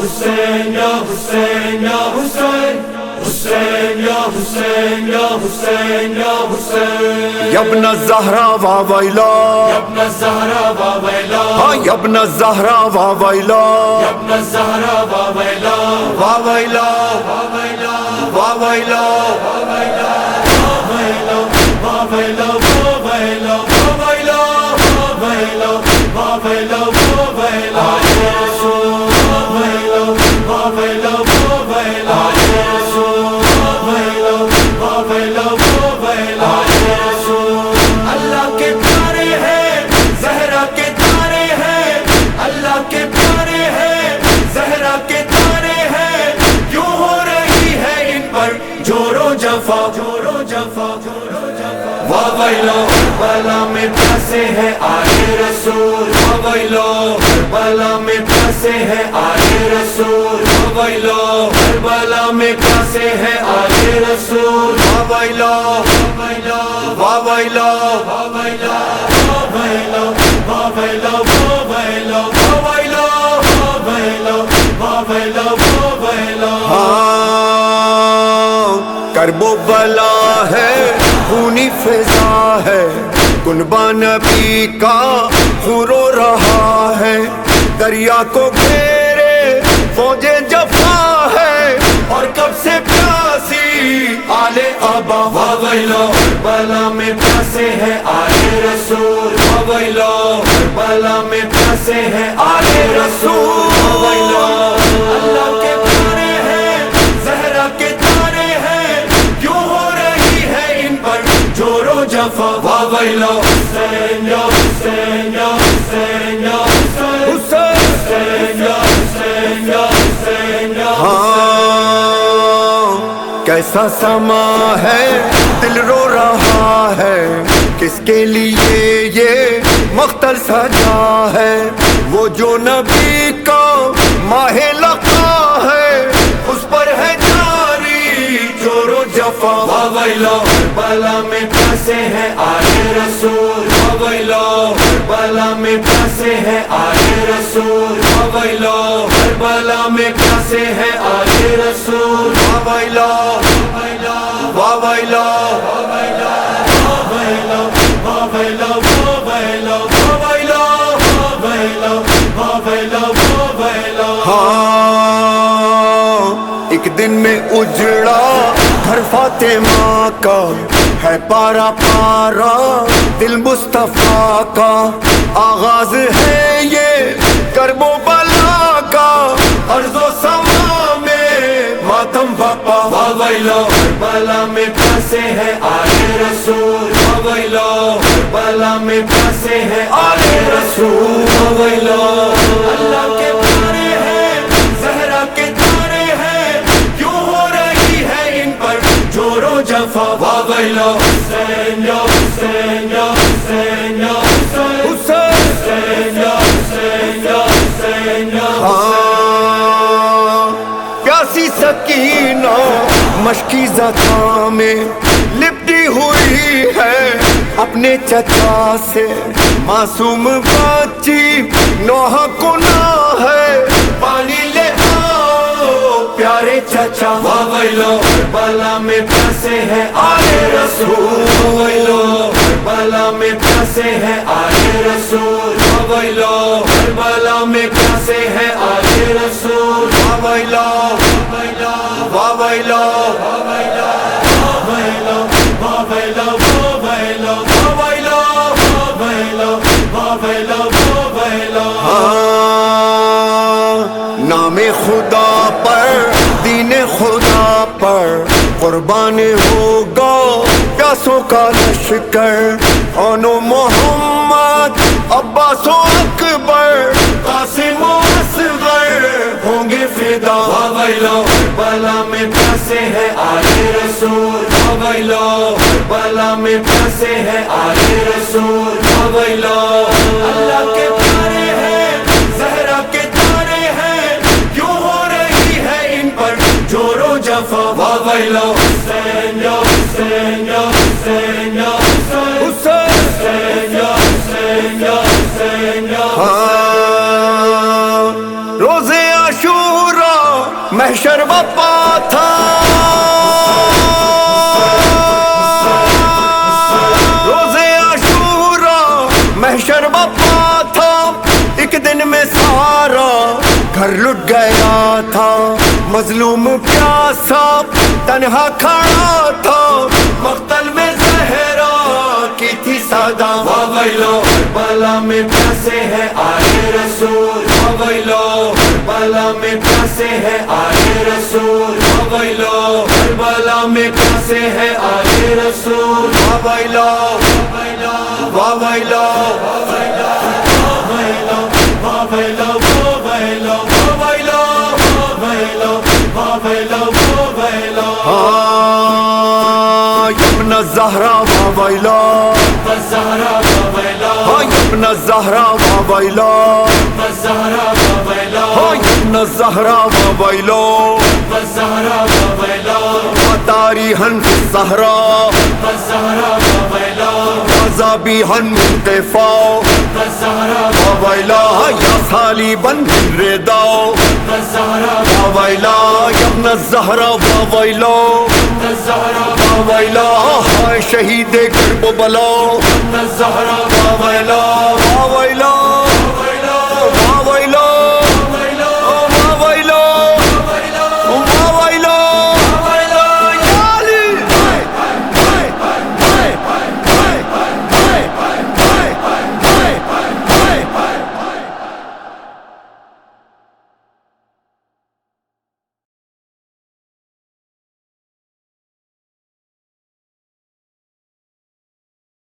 حسین یا حسین یا حسین حسین یا حسین یا حسین یا حسین یبن الزہرا وا ویلا ابن الزہرا و ویلا ہاں یبن الزہرا وا ویلا ابن الزہرا و ویلا وا ویلا ویلا وا ویلا جفا ویلو بلا میں پھنسے ہیں آئے رسول ویلو بلا میں پھنسے ہیں آئے رسول ویلو بلا میں پھنسے ہیں آئے رسول ویلا ویلو وا ویلا ویلا ویلا کنبا نبی کا خورو رہا ہے۔ دریا کو گھیرے فوجیں جفا ہے۔ اور کب سے پیاسی آلے آبا ویلو بلا میں پھنسے ہیں آلے رسول ویلو بلا میں پھنسے ہیں آلے رسول۔ پر جورو جفا ویلو حسین یا حسین یا حسین یا حسین یا حسین یا حسین یا ہاں کیسا سما ہے؟ دل رو رہا ہے۔ کس کے لیے یہ مختل سجا ہے؟ وہ جو نبی کا ماہ لقا جفا ویلو بلا میں پھنسے ہیں آئے رسول ویلو بلا میں پھنسے ہیں آئے رسول ویلو بلا میں پھنسے ہیں آئے رسول ویلا ویلا وا ویلا ویلا ویلا ویلا ویلا ویلا ویلا ہاں ایک دن میں اجڑا گھر فاطمہ کا ہے پارا پارا، دل مصطفیٰ کا۔ آغاز ہے یہ کرب و بلا کا۔ ارض و سما میں ماتم باپا۔ ویلو بلا میں پھنسے ہیں آئے رسول۔ ویلو بلا میں پھنسے ہیں آئے رسول۔ ویلو ہاں، پیاسی سکینہ مشکی زکا میں لپٹی ہوئی ہے۔ اپنے چچا سے معصوم بچی نوح گنا ہے۔ پانی لے آؤ، پیارے چچا۔ ویلو بلا میں پھنسے ہیں آئے رسول ویلو بلا میں پھنسے ہیں آئے رسول ویلو بلا میں پھنسے ہیں آئے رسول ویلا ویلا لشکر انو محمد، عباس و اکبر، قاسم و اصغر، ہوں گے فدا۔ ویلو بلا میں پھنسے ہیں آئے رسول۔ ویلو بلا میں پھنسے ہیں آئے رسول۔ ویلو اللہ کے پیارے ہیں، زہرا کے تارے ہیں۔ کیوں ہو رہی ہے ان پر جورو جفا؟ ویلو حسین حسین مظلوم پیاسا تنہا کھڑا تھا۔ مقتل میں زہرا کی تھی سادہ۔ ویلو بالا میں پیاسے ہیں۔ آئے رسول ویلو بالا میں پیاسے ہیں۔ آئے رسول ویلو بالا میں پیاسے ہیں۔ آئے رسول ویلو ویلو ہاں یمن زہرا ویلا۔ ہاں یمن زہرا ویلا۔ ہاں یمن زہرا ویلو تاری ہن زہرا۔ عذابی ہن منتفاو ویلا۔ یا سالی بن رداو ویلا یمن زہرا ویلو ویلا ہائے شہید کرب بلا۔ ویلا ویلا